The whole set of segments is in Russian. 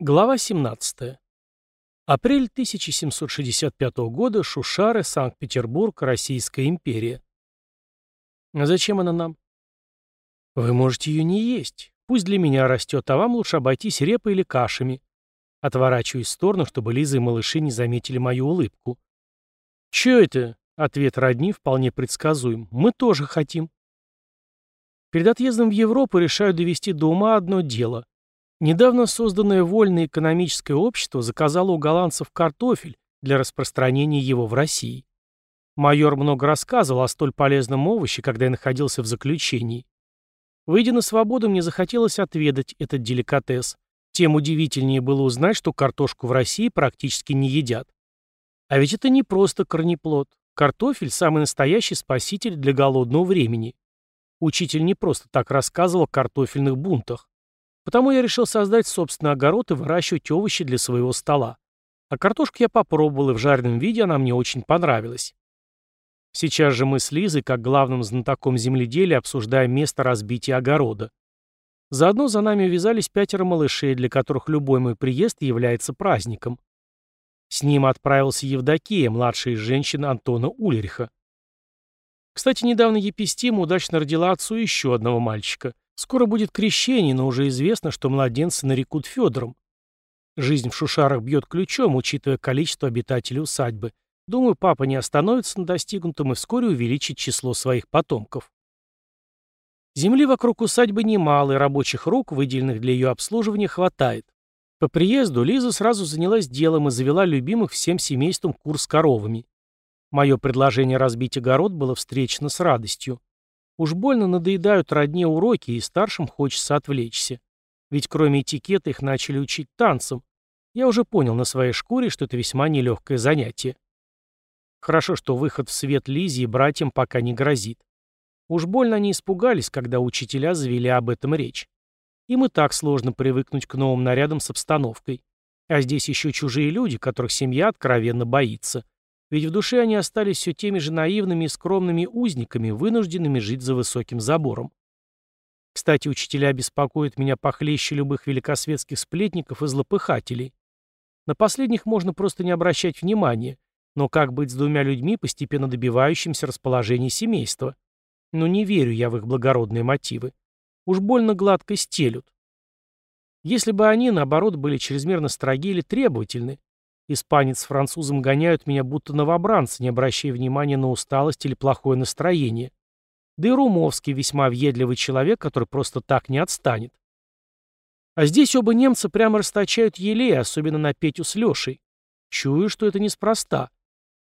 Глава 17. Апрель 1765 года. Шушары, Санкт-Петербург, Российская империя. А зачем она нам? Вы можете ее не есть. Пусть для меня растет, а вам лучше обойтись репой или кашами. Отворачиваюсь в сторону, чтобы Лиза и малыши не заметили мою улыбку. Че это? Ответ родни вполне предсказуем. Мы тоже хотим. Перед отъездом в Европу решаю довести до ума одно дело. Недавно созданное вольное экономическое общество заказало у голландцев картофель для распространения его в России. Майор много рассказывал о столь полезном овоще, когда я находился в заключении. Выйдя на свободу, мне захотелось отведать этот деликатес. Тем удивительнее было узнать, что картошку в России практически не едят. А ведь это не просто корнеплод. Картофель – самый настоящий спаситель для голодного времени. Учитель не просто так рассказывал о картофельных бунтах. Потому я решил создать собственный огород и выращивать овощи для своего стола. А картошку я попробовал, и в жареном виде она мне очень понравилась. Сейчас же мы с Лизой, как главным знатоком земледелия, обсуждаем место разбития огорода. Заодно за нами увязались пятеро малышей, для которых любой мой приезд является праздником. С ним отправился Евдокия, младшая из женщин Антона Ульриха. Кстати, недавно Епистима удачно родила отцу еще одного мальчика – Скоро будет крещение, но уже известно, что младенца нарекут Федором. Жизнь в Шушарах бьет ключом, учитывая количество обитателей усадьбы. Думаю, папа не остановится на достигнутом и вскоре увеличит число своих потомков. Земли вокруг усадьбы немало, и рабочих рук, выделенных для ее обслуживания, хватает. По приезду Лиза сразу занялась делом и завела любимых всем семейством кур с коровами. Мое предложение разбить огород было встречено с радостью. Уж больно надоедают родне уроки, и старшим хочется отвлечься. Ведь кроме этикета их начали учить танцам. Я уже понял на своей шкуре, что это весьма нелегкое занятие. Хорошо, что выход в свет Лизе и братьям пока не грозит. Уж больно они испугались, когда учителя завели об этом речь. Им и так сложно привыкнуть к новым нарядам с обстановкой. А здесь еще чужие люди, которых семья откровенно боится. Ведь в душе они остались все теми же наивными и скромными узниками, вынужденными жить за высоким забором. Кстати, учителя беспокоят меня похлеще любых великосветских сплетников и злопыхателей. На последних можно просто не обращать внимания, но как быть с двумя людьми, постепенно добивающимся расположения семейства? Но не верю я в их благородные мотивы. Уж больно гладко стелют. Если бы они, наоборот, были чрезмерно строги или требовательны, Испанец с французом гоняют меня будто новобранцы, не обращая внимания на усталость или плохое настроение. Да и Румовский весьма въедливый человек, который просто так не отстанет. А здесь оба немца прямо расточают елей, особенно на Петю с Лешей. Чую, что это неспроста.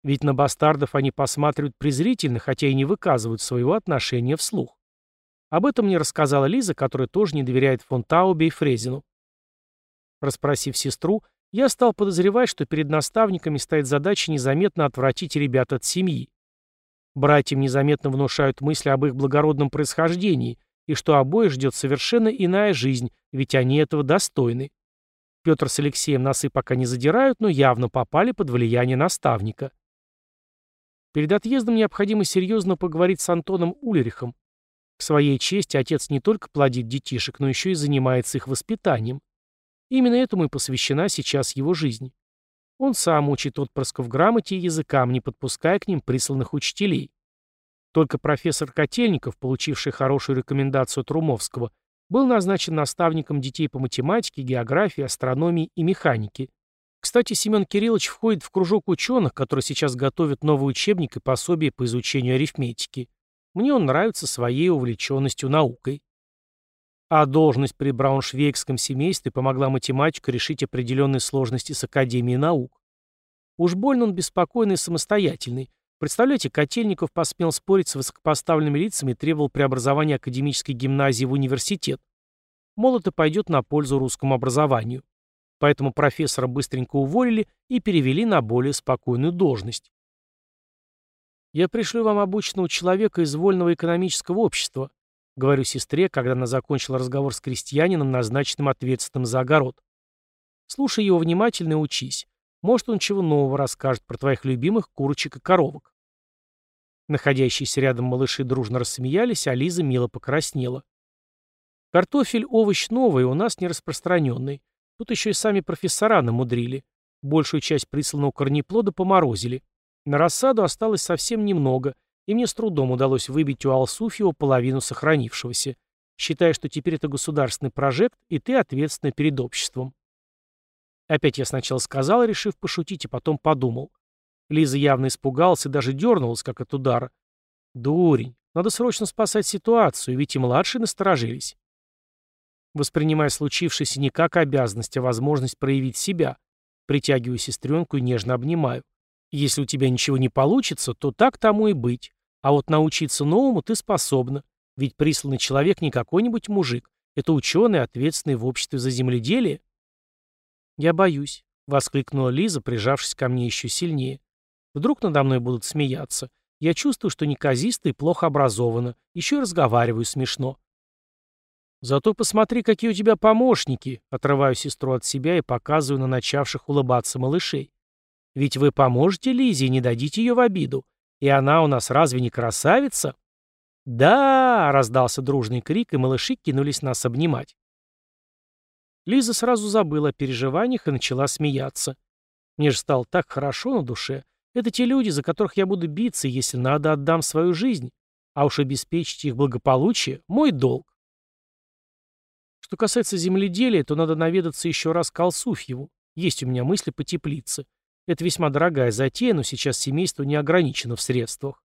Ведь на бастардов они посматривают презрительно, хотя и не выказывают своего отношения вслух. Об этом мне рассказала Лиза, которая тоже не доверяет фон Таубе и Фрезину. Расспросив сестру, я стал подозревать, что перед наставниками стоит задача незаметно отвратить ребят от семьи. Братьям незаметно внушают мысли об их благородном происхождении и что обоих ждет совершенно иная жизнь, ведь они этого достойны. Петр с Алексеем носы пока не задирают, но явно попали под влияние наставника. Перед отъездом необходимо серьезно поговорить с Антоном Ульрихом. К своей чести отец не только плодит детишек, но еще и занимается их воспитанием. Именно этому и посвящена сейчас его жизнь. Он сам учит отпрысков грамоте и языкам, не подпуская к ним присланных учителей. Только профессор Котельников, получивший хорошую рекомендацию от Румовского, был назначен наставником детей по математике, географии, астрономии и механике. Кстати, Семен Кириллович входит в кружок ученых, который сейчас готовит новый учебник и пособие по изучению арифметики. Мне он нравится своей увлеченностью наукой. А должность при брауншвейгском семействе помогла математику решить определенные сложности с Академией наук. Уж больно он беспокойный и самостоятельный. Представляете, Котельников посмел спорить с высокопоставленными лицами и требовал преобразования академической гимназии в университет. Мол, это пойдет на пользу русскому образованию. Поэтому профессора быстренько уволили и перевели на более спокойную должность. Я пришлю вам обученного человека из вольного экономического общества, Говорю сестре, когда она закончила разговор с крестьянином, назначенным ответственным за огород. Слушай его внимательно и учись. Может, он чего нового расскажет про твоих любимых курочек и коровок. Находящиеся рядом малыши дружно рассмеялись, а Лиза мило покраснела. Картофель – овощ новый, у нас не распространенный. Тут еще и сами профессора намудрили. Большую часть присланного корнеплода поморозили. На рассаду осталось совсем немного, и мне с трудом удалось выбить у Алсуфьева половину сохранившегося, считая, что теперь это государственный прожект, и ты ответственный перед обществом. Опять я сначала сказал, решив пошутить, и потом подумал. Лиза явно испугалась и даже дернулась, как от удара. Дурень, надо срочно спасать ситуацию, ведь и младшие насторожились. Воспринимая случившееся не как обязанность, а возможность проявить себя, притягиваю сестренку и нежно обнимаю. Если у тебя ничего не получится, то так тому и быть. А вот научиться новому ты способна. Ведь присланный человек не какой-нибудь мужик. Это ученый, ответственный в обществе за земледелие. «Я боюсь», — воскликнула Лиза, прижавшись ко мне еще сильнее. «Вдруг надо мной будут смеяться. Я чувствую, что неказисто и плохо образована. Еще и разговариваю смешно». «Зато посмотри, какие у тебя помощники», — отрываю сестру от себя и показываю на начавших улыбаться малышей. «Ведь вы поможете Лизе и не дадите ее в обиду. И она у нас разве не красавица?» «Да!» — раздался дружный крик, и малыши кинулись нас обнимать. Лиза сразу забыла о переживаниях и начала смеяться. Мне же стало так хорошо на душе. Это те люди, за которых я буду биться, если надо, отдам свою жизнь. А уж обеспечить их благополучие — мой долг. Что касается земледелия, то надо наведаться еще раз к Алсуфьеву. Есть у меня мысли по теплице. Это весьма дорогая затея, но сейчас семейство не ограничено в средствах.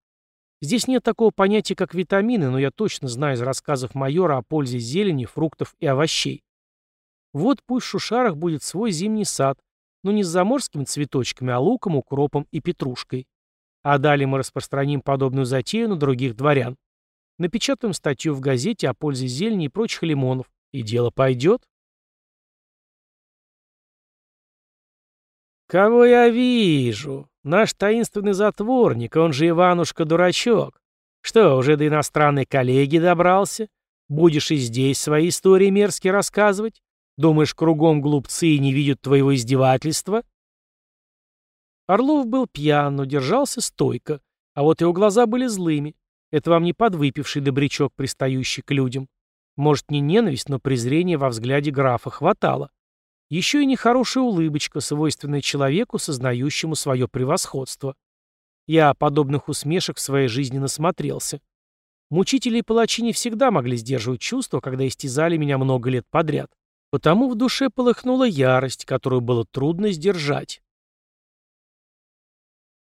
Здесь нет такого понятия, как витамины, но я точно знаю из рассказов майора о пользе зелени, фруктов и овощей. Вот пусть в Шушарах будет свой зимний сад, но не с заморскими цветочками, а луком, укропом и петрушкой. А далее мы распространим подобную затею на других дворян. Напечатаем статью в газете о пользе зелени и прочих лимонов, и дело пойдет. «Кого я вижу? Наш таинственный затворник, он же Иванушка-дурачок. Что, уже до иностранной коллеги добрался? Будешь и здесь свои истории мерзкие рассказывать? Думаешь, кругом глупцы и не видят твоего издевательства?» Орлов был пьян, но держался стойко, а вот его глаза были злыми. Это вам не подвыпивший добрячок, пристающий к людям. Может, не ненависть, но презрение во взгляде графа хватало. Еще и нехорошая улыбочка, свойственная человеку, сознающему свое превосходство. Я подобных усмешек в своей жизни насмотрелся. Мучители и палачи не всегда могли сдерживать чувства, когда истязали меня много лет подряд. Потому в душе полыхнула ярость, которую было трудно сдержать.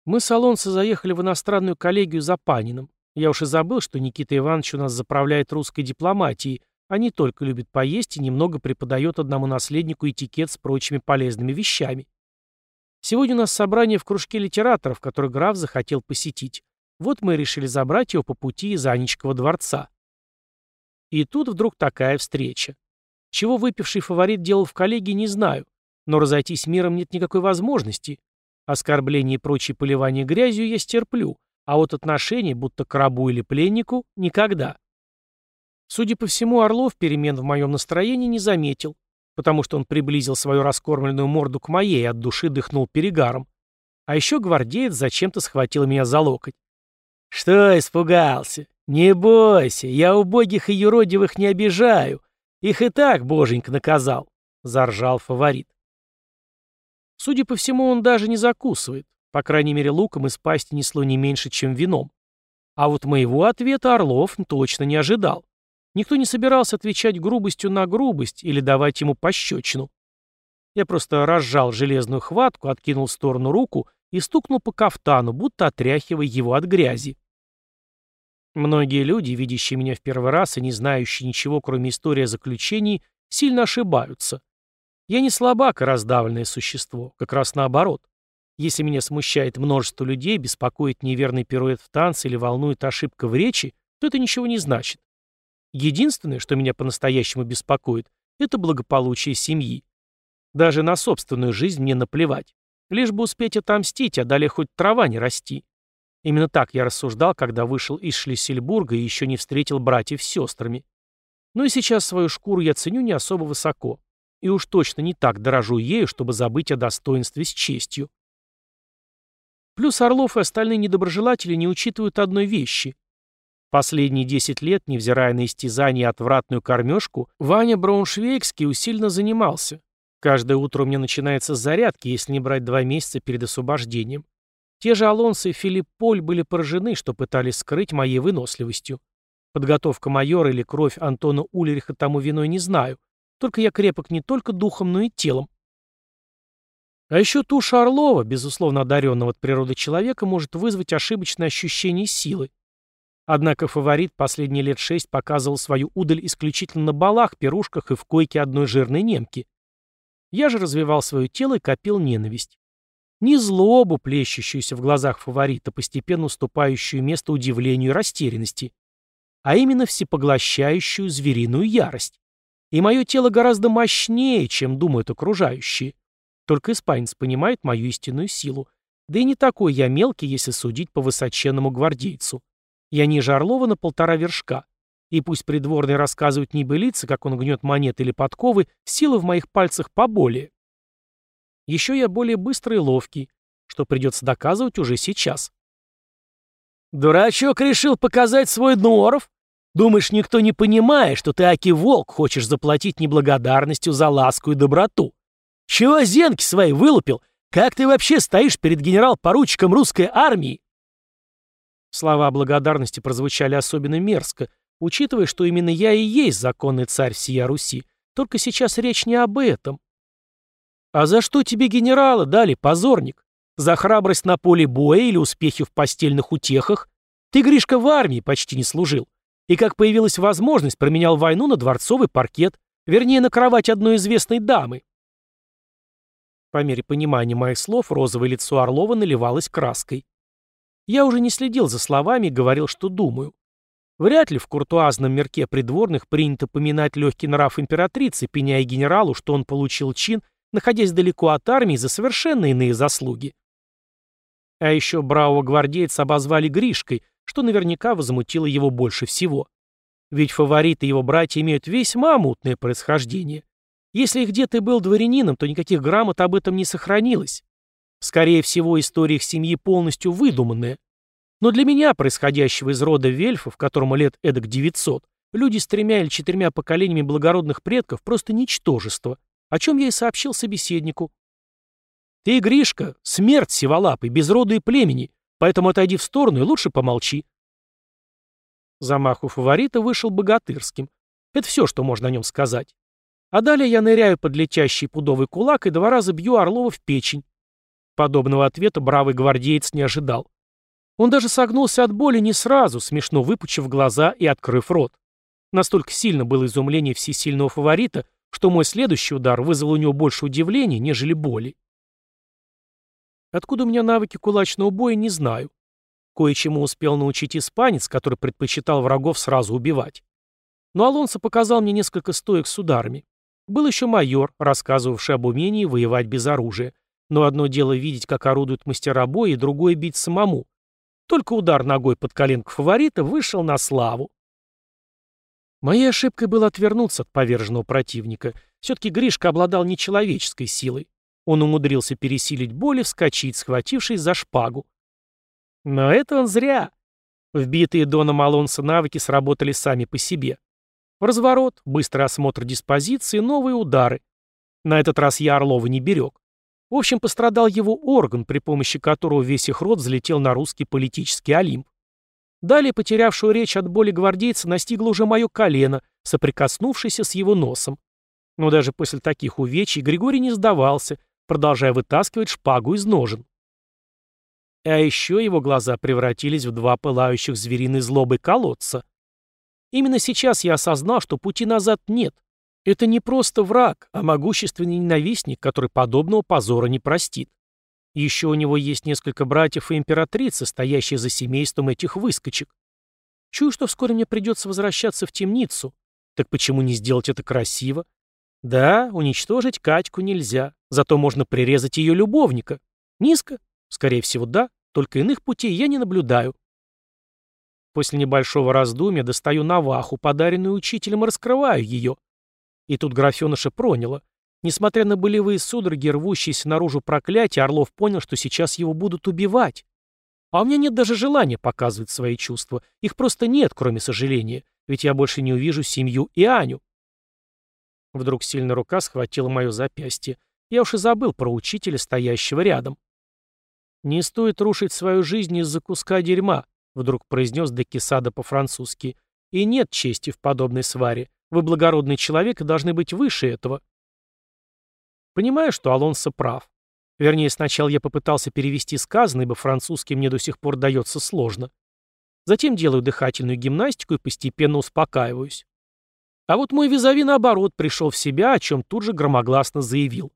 Мы с Алонсо заехали в иностранную коллегию за Паниным. Я уж и забыл, что Никита Иванович у нас заправляет русской дипломатией, а не только любит поесть и немного преподает одному наследнику этикет с прочими полезными вещами. Сегодня у нас собрание в кружке литераторов, который граф захотел посетить. Вот мы решили забрать его по пути из Анечкова дворца. И тут вдруг такая встреча. Чего выпивший фаворит делал в коллегии, не знаю, но разойтись миром нет никакой возможности. Оскорбление и прочие поливания грязью я стерплю, а вот отношения, будто к рабу или пленнику, никогда. Судя по всему, Орлов перемен в моем настроении не заметил, потому что он приблизил свою раскормленную морду к моей и от души дыхнул перегаром. А еще гвардеец зачем-то схватил меня за локоть. «Что испугался? Не бойся, я убогих и юродивых не обижаю. Их и так боженька наказал, — заржал фаворит. Судя по всему, он даже не закусывает. По крайней мере, луком из пасти несло не меньше, чем вином. А вот моего ответа Орлов точно не ожидал. Никто не собирался отвечать грубостью на грубость или давать ему пощечину. Я просто разжал железную хватку, откинул в сторону руку и стукнул по кафтану, будто отряхивая его от грязи. Многие люди, видящие меня в первый раз и не знающие ничего, кроме истории о заключении, сильно ошибаются. Я не слабак и раздавленное существо, как раз наоборот. Если меня смущает множество людей, беспокоит неверный пируэт в танце или волнует ошибка в речи, то это ничего не значит. Единственное, что меня по-настоящему беспокоит, это благополучие семьи. Даже на собственную жизнь мне наплевать. Лишь бы успеть отомстить, а далее хоть трава не расти. Именно так я рассуждал, когда вышел из Шлиссельбурга и еще не встретил братьев с сестрами. Но и сейчас свою шкуру я ценю не особо высоко. И уж точно не так дорожу ею, чтобы забыть о достоинстве с честью. Плюс Орлов и остальные недоброжелатели не учитывают одной вещи. Последние 10 лет, невзирая на истязание и отвратную кормежку, Ваня Брауншвейгский усиленно занимался. Каждое утро у меня начинается с зарядки, если не брать два месяца перед освобождением. Те же Алонсо и Филипп Поль были поражены, что пытались скрыть моей выносливостью. Подготовка майора или кровь Антона Улериха тому виной не знаю. Только я крепок не только духом, но и телом. А еще туша Орлова, безусловно одаренного от природы человека, может вызвать ошибочное ощущение силы. Однако фаворит последние лет шесть показывал свою удаль исключительно на балах, пирушках и в койке одной жирной немки. Я же развивал свое тело и копил ненависть. Не злобу, плещущуюся в глазах фаворита, постепенно уступающую место удивлению и растерянности, а именно всепоглощающую звериную ярость. И мое тело гораздо мощнее, чем думают окружающие. Только испанец понимает мою истинную силу. Да и не такой я мелкий, если судить по высоченному гвардейцу. Я ниже Орлова на полтора вершка. И пусть придворные рассказывают небылицы, как он гнет монеты или подковы, силы в моих пальцах поболее. Еще я более быстрый и ловкий, что придется доказывать уже сейчас. «Дурачок решил показать свой норов? Думаешь, никто не понимает, что ты, Аки-волк, хочешь заплатить неблагодарностью за ласку и доброту? Чего зенки свои вылупил? Как ты вообще стоишь перед генерал-поручиком русской армии?» Слова благодарности прозвучали особенно мерзко, учитывая, что именно я и есть законный царь всея Руси. Только сейчас речь не об этом. «А за что тебе генерала дали, позорник? За храбрость на поле боя или успехи в постельных утехах? Ты, Гришка, в армии почти не служил. И как появилась возможность, променял войну на дворцовый паркет, вернее, на кровать одной известной дамы. По мере понимания моих слов розовое лицо Орлова наливалось краской. Я уже не следил за словами и говорил, что думаю. Вряд ли в куртуазном мирке придворных принято поминать легкий нрав императрицы, пеняя генералу, что он получил чин, находясь далеко от армии за совершенно иные заслуги. А еще бравого гвардейца обозвали Гришкой, что наверняка возмутило его больше всего. Ведь фавориты его братья имеют весьма мутное происхождение. Если их дед и был дворянином, то никаких грамот об этом не сохранилось. Скорее всего, история их семьи полностью выдуманная. Но для меня, происходящего из рода вельфов, которому лет эдак 900, люди с тремя или четырьмя поколениями благородных предков просто ничтожество, о чем я и сообщил собеседнику. «Ты, Гришка, смерть сиволапый, без рода и племени, поэтому отойди в сторону и лучше помолчи». Замах у фаворита вышел богатырским. Это все, что можно о нем сказать. А далее я ныряю под летящий пудовый кулак и два раза бью Орлова в печень. Подобного ответа бравый гвардеец не ожидал. Он даже согнулся от боли не сразу, смешно выпучив глаза и открыв рот. Настолько сильно было изумление всесильного фаворита, что мой следующий удар вызвал у него больше удивления, нежели боли. Откуда у меня навыки кулачного боя, не знаю. Кое-чему успел научить испанец, который предпочитал врагов сразу убивать. Но Алонсо показал мне несколько стоек с ударами. Был еще майор, рассказывавший об умении воевать без оружия. Но одно дело видеть, как орудуют мастера боя, и другое бить самому. Только удар ногой под коленку фаворита вышел на славу. Моей ошибкой было отвернуться от поверженного противника. Все-таки Гришка обладал нечеловеческой силой. Он умудрился пересилить боль и вскочить, схватившись за шпагу. Но это он зря. Вбитые Доном Алонсо навыки сработали сами по себе. Разворот, быстрый осмотр диспозиции, новые удары. На этот раз я Орлова не берег. В общем, пострадал его орган, при помощи которого весь их род взлетел на русский политический Олимп. Далее потерявшую речь от боли гвардейца настигло уже мое колено, соприкоснувшееся с его носом. Но даже после таких увечий Григорий не сдавался, продолжая вытаскивать шпагу из ножен. А еще его глаза превратились в два пылающих звериной злобы колодца. Именно сейчас я осознал, что пути назад нет. Это не просто враг, а могущественный ненавистник, который подобного позора не простит. Еще у него есть несколько братьев и императрицы, стоящие за семейством этих выскочек. Чую, что вскоре мне придется возвращаться в темницу. Так почему не сделать это красиво? Да, уничтожить Катьку нельзя, зато можно прирезать ее любовника. Низко? Скорее всего, да, только иных путей я не наблюдаю. После небольшого раздумья достаю наваху, подаренную учителем, и раскрываю ее. И тут графеныша проняло. Несмотря на болевые судороги, рвущиеся наружу проклятия, Орлов понял, что сейчас его будут убивать. А у меня нет даже желания показывать свои чувства. Их просто нет, кроме сожаления. Ведь я больше не увижу семью и Аню. Вдруг сильная рука схватила мое запястье. Я уж и забыл про учителя, стоящего рядом. «Не стоит рушить свою жизнь из-за куска дерьма», — вдруг произнес Декисада по-французски. «И нет чести в подобной сваре. Вы благородный человек и должны быть выше этого». Понимаю, что Алонсо прав. Вернее, сначала я попытался перевести сказанное, ибо французский мне до сих пор дается сложно. Затем делаю дыхательную гимнастику и постепенно успокаиваюсь. А вот мой визави, наоборот, пришел в себя, о чем тут же громогласно заявил.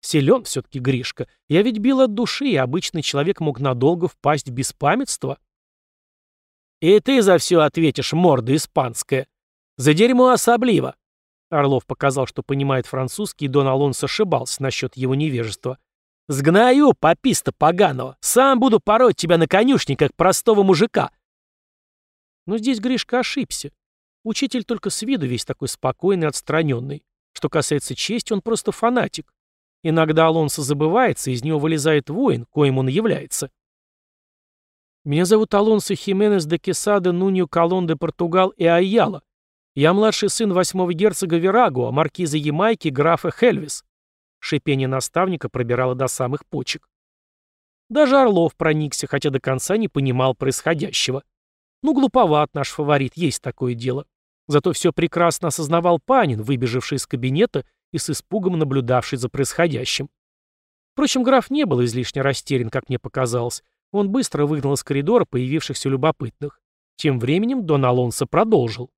Силен все-таки Гришка. Я ведь бил от души, и обычный человек мог надолго впасть в беспамятство. «И ты за все ответишь, морда испанская. За дерьмо особливо!» Орлов показал, что понимает французский, и Дон Алонсо ошибался насчет его невежества. «Сгною, пописта поганого! Сам буду пороть тебя на конюшне, как простого мужика!» Но здесь Гришка ошибся. Учитель только с виду весь такой спокойный отстраненный. Что касается чести, он просто фанатик. Иногда Алонсо забывается, из него вылезает воин, коим он является. Меня зовут Алонсо Хименес де Кесада Нуньо Колон де Португал и Айяла. Я младший сын восьмого герцога Верагуа, маркиза Ямайки, графа Хельвис. Шипение наставника пробирало до самых почек. Даже Орлов проникся, хотя до конца не понимал происходящего. Ну, глуповат наш фаворит, есть такое дело. Зато все прекрасно осознавал Панин, выбежавший из кабинета и с испугом наблюдавший за происходящим. Впрочем, граф не был излишне растерян, как мне показалось. Он быстро выгнал из коридора появившихся любопытных. Тем временем Дон Алонсо продолжил.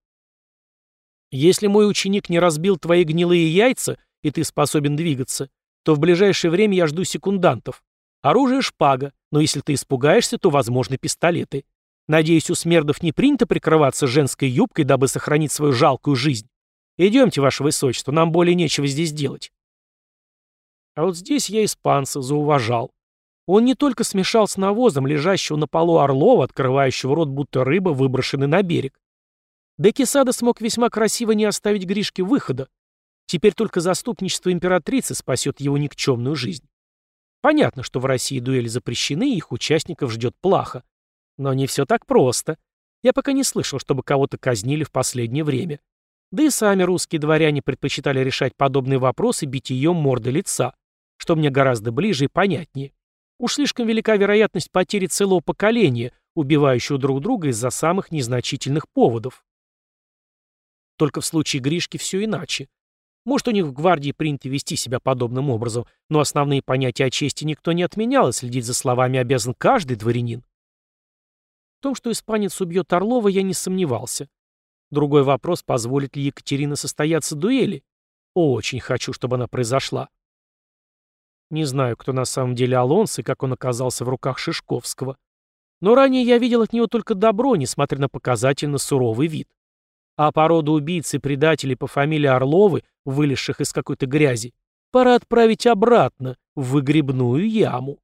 «Если мой ученик не разбил твои гнилые яйца, и ты способен двигаться, то в ближайшее время я жду секундантов. Оружие — шпага, но если ты испугаешься, то возможны пистолеты. Надеюсь, у смердов не принято прикрываться женской юбкой, дабы сохранить свою жалкую жизнь. «Идемте, ваше высочество, нам более нечего здесь делать». А вот здесь я испанца зауважал. Он не только смешал с навозом, лежащего на полу Орлова, открывающего рот, будто рыба, выброшенный на берег. Декисада смог весьма красиво не оставить Гришке выхода. Теперь только заступничество императрицы спасет его никчемную жизнь. Понятно, что в России дуэли запрещены, и их участников ждет плохо. Но не все так просто. Я пока не слышал, чтобы кого-то казнили в последнее время. Да и сами русские дворяне предпочитали решать подобные вопросы битьем морды лица, что мне гораздо ближе и понятнее. Уж слишком велика вероятность потери целого поколения, убивающего друг друга из-за самых незначительных поводов. Только в случае Гришки все иначе. Может, у них в гвардии принято вести себя подобным образом, но основные понятия о чести никто не отменял, и следить за словами обязан каждый дворянин. В том, что испанец убьет Орлова, я не сомневался. Другой вопрос, позволит ли Екатерина состояться дуэли. Очень хочу, чтобы она произошла. Не знаю, кто на самом деле Алонс и как он оказался в руках Шишковского. Но ранее я видел от него только добро, несмотря на показательно суровый вид. А породу убийц и предателей по фамилии Орловы, вылезших из какой-то грязи, пора отправить обратно в выгребную яму.